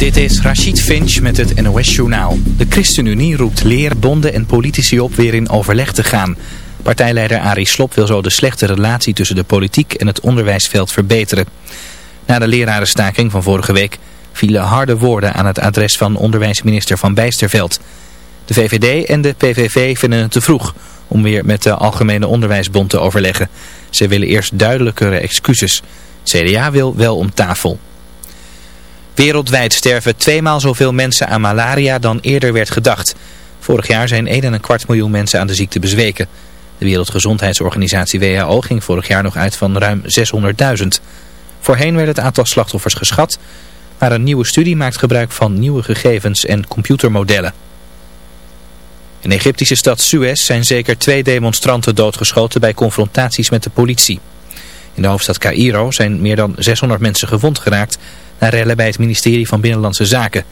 Dit is Rachid Finch met het NOS-journaal. De ChristenUnie roept leerbonden en politici op weer in overleg te gaan. Partijleider Arie Slob wil zo de slechte relatie tussen de politiek en het onderwijsveld verbeteren. Na de lerarenstaking van vorige week vielen harde woorden aan het adres van onderwijsminister Van Bijsterveld. De VVD en de PVV vinden het te vroeg om weer met de Algemene Onderwijsbond te overleggen. Ze willen eerst duidelijkere excuses. CDA wil wel om tafel. Wereldwijd sterven tweemaal zoveel mensen aan malaria dan eerder werd gedacht. Vorig jaar zijn 1,25 miljoen mensen aan de ziekte bezweken. De Wereldgezondheidsorganisatie WHO ging vorig jaar nog uit van ruim 600.000. Voorheen werd het aantal slachtoffers geschat, maar een nieuwe studie maakt gebruik van nieuwe gegevens en computermodellen. In de Egyptische stad Suez zijn zeker twee demonstranten doodgeschoten bij confrontaties met de politie. In de hoofdstad Cairo zijn meer dan 600 mensen gewond geraakt na rellen bij het ministerie van Binnenlandse Zaken.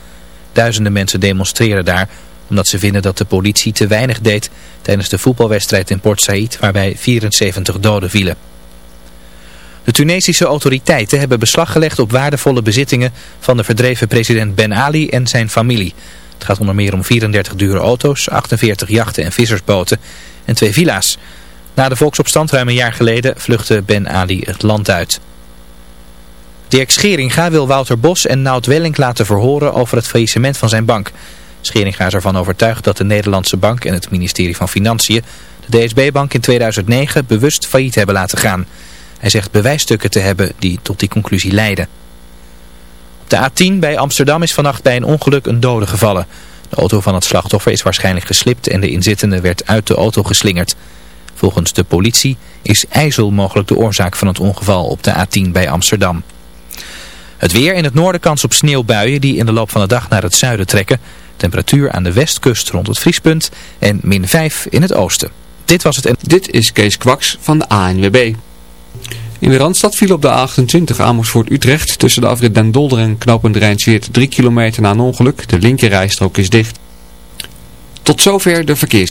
Duizenden mensen demonstreren daar omdat ze vinden dat de politie te weinig deed tijdens de voetbalwedstrijd in Port Said waarbij 74 doden vielen. De Tunesische autoriteiten hebben beslag gelegd op waardevolle bezittingen van de verdreven president Ben Ali en zijn familie. Het gaat onder meer om 34 dure auto's, 48 jachten en vissersboten en twee villa's. Na de volksopstand ruim een jaar geleden vluchtte Ben Ali het land uit. Dirk Scheringa wil Wouter Bos en Nout Welling laten verhoren over het faillissement van zijn bank. Scheringa is ervan overtuigd dat de Nederlandse bank en het ministerie van Financiën de DSB-bank in 2009 bewust failliet hebben laten gaan. Hij zegt bewijsstukken te hebben die tot die conclusie leiden. Op de A10 bij Amsterdam is vannacht bij een ongeluk een dode gevallen. De auto van het slachtoffer is waarschijnlijk geslipt en de inzittende werd uit de auto geslingerd. Volgens de politie is ijzel mogelijk de oorzaak van het ongeval op de A10 bij Amsterdam. Het weer in het noorden kans op sneeuwbuien die in de loop van de dag naar het zuiden trekken. Temperatuur aan de westkust rond het vriespunt en min 5 in het oosten. Dit was het en... Dit is Kees Kwaks van de ANWB. In de Randstad viel op de 28 Amersfoort-Utrecht tussen de afrit Den Dolder en knooppunt Rijnsweert 3 kilometer na een ongeluk. De linkerrijstrook is dicht. Tot zover de verkeers.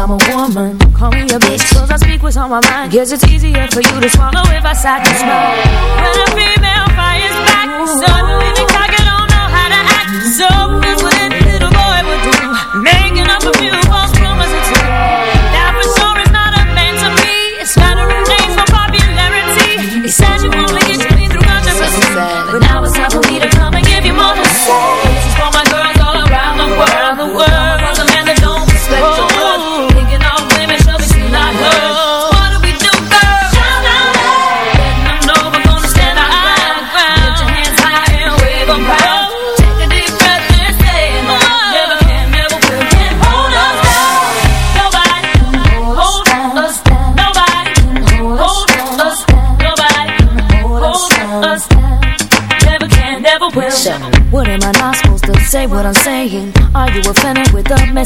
I'm a woman? Call me a bitch cause I speak what's on my mind. Guess it's easier for you to swallow if I sat and smile. When a female fires back, suddenly thinks I don't know how to act. So what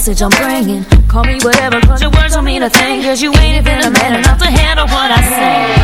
message I'm bringing. Call me whatever, cause your words don't mean a thing. Cause you ain't even a man enough to handle what I say.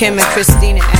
Kim and Christina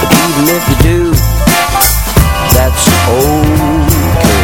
But even if you do, that's okay.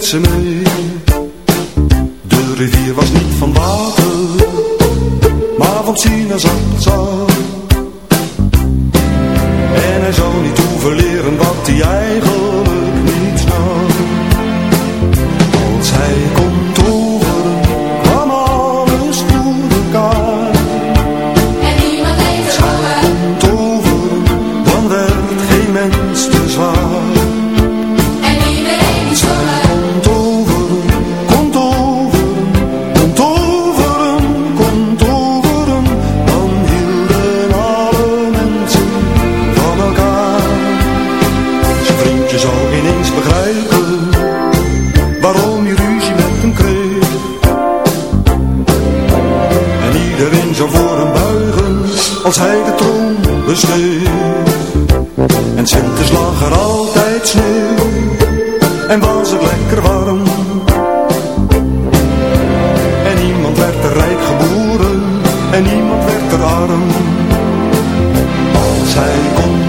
to me. en niemand werd er arm. als Zij kon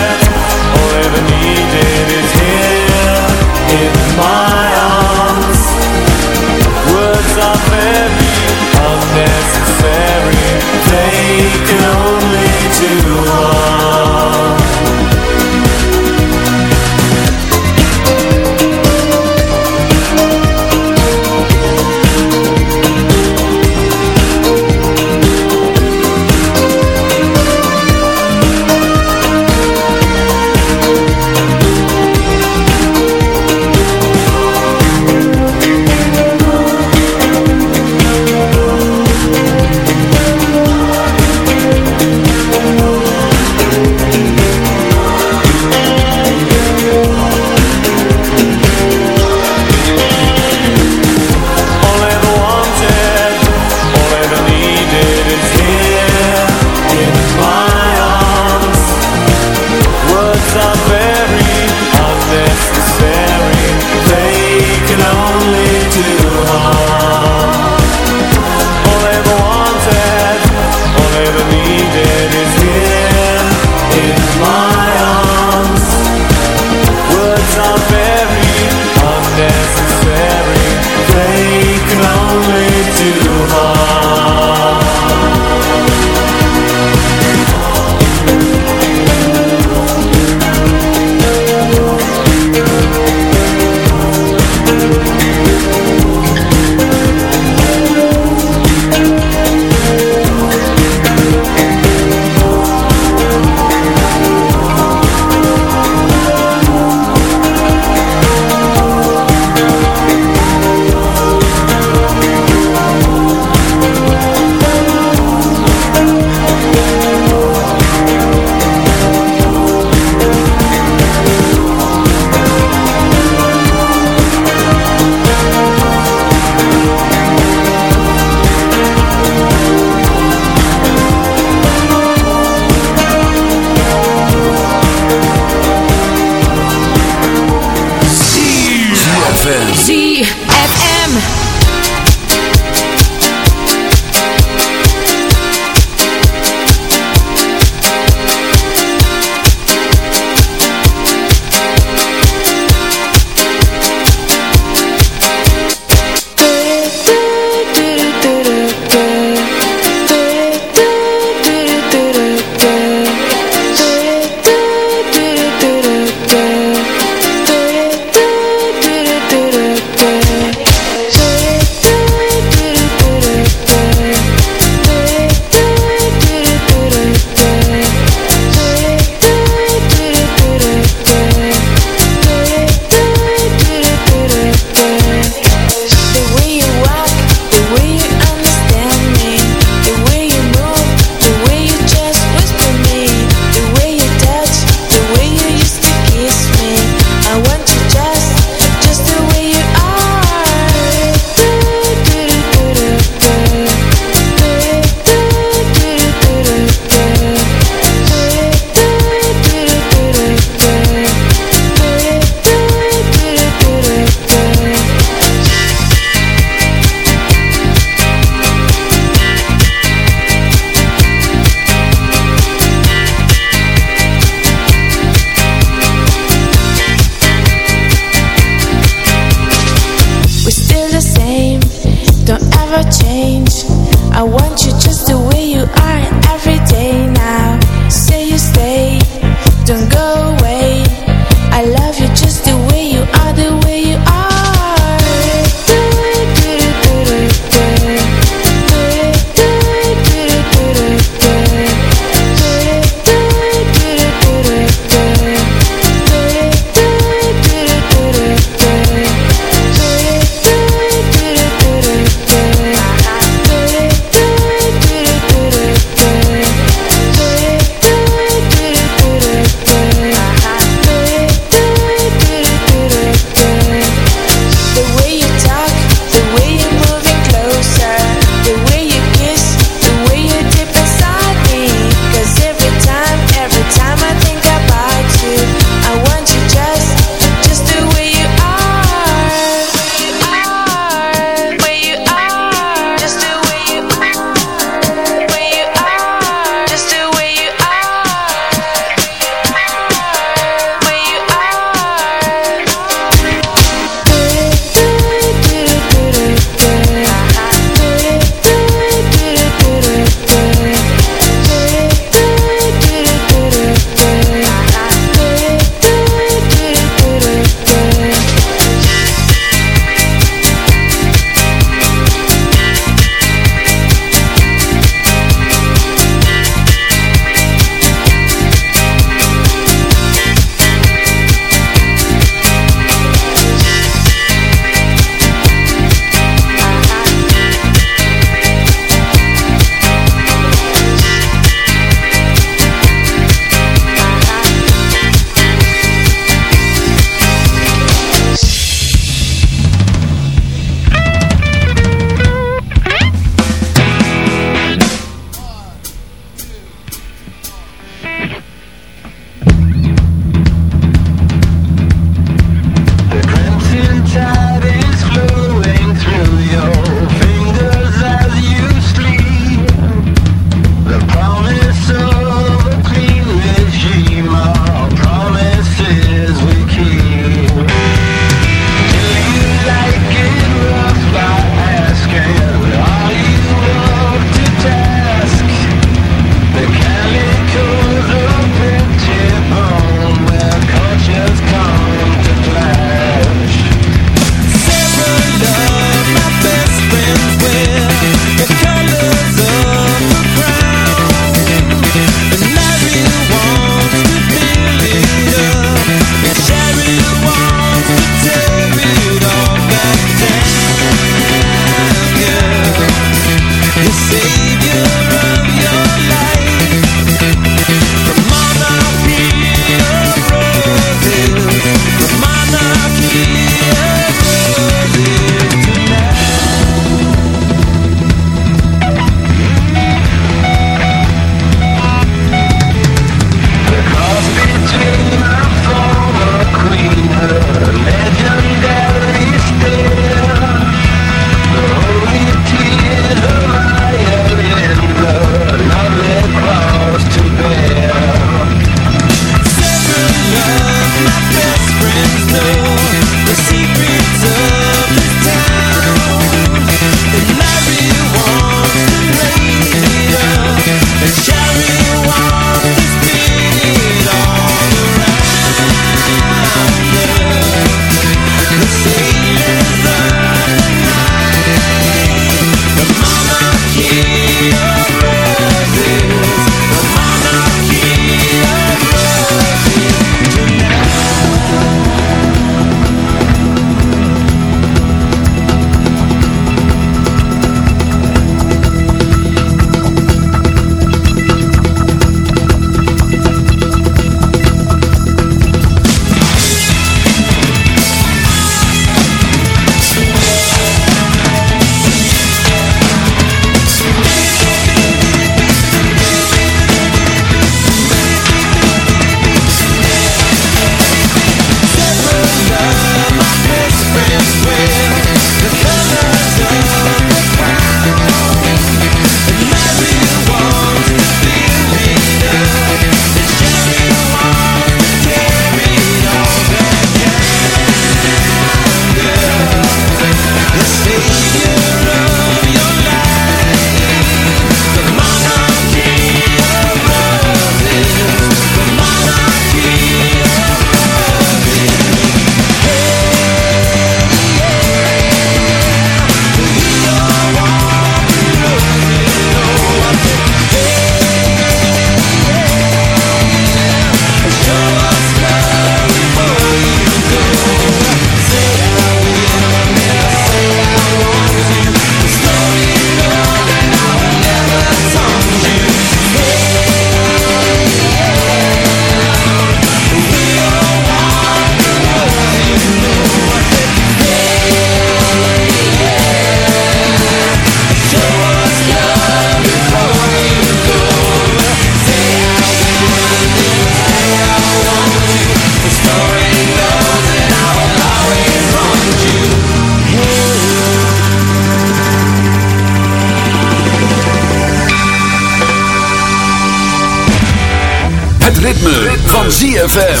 Het ritme, van ZFM.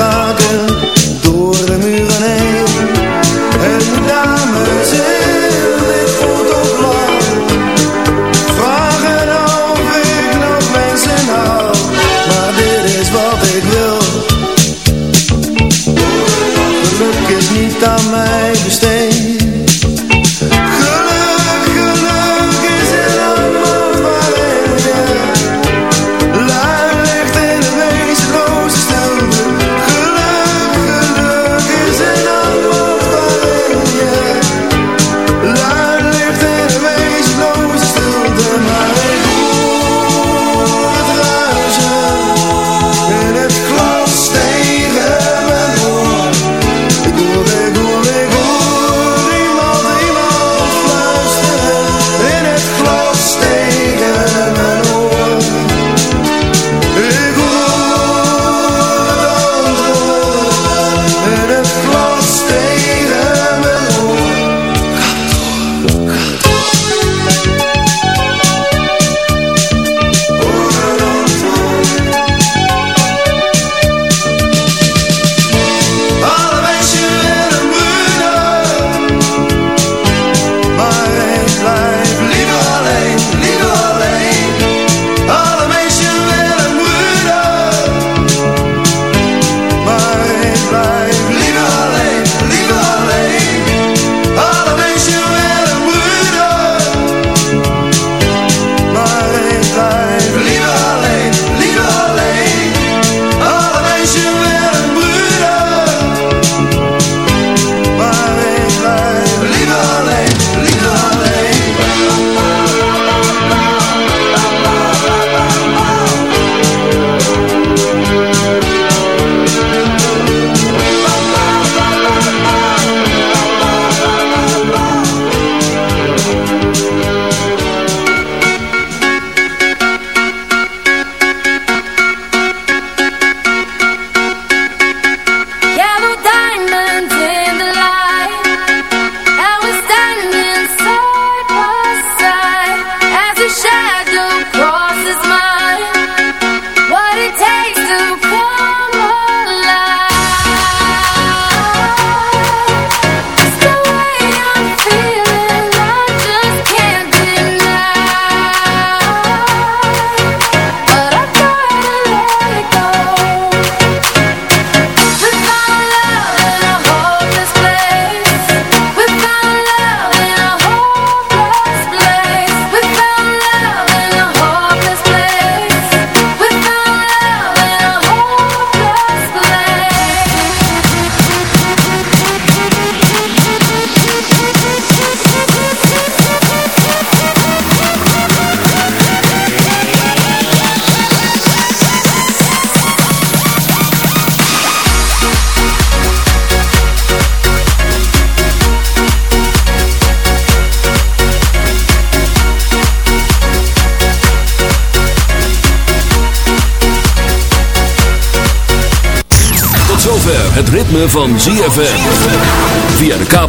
sagen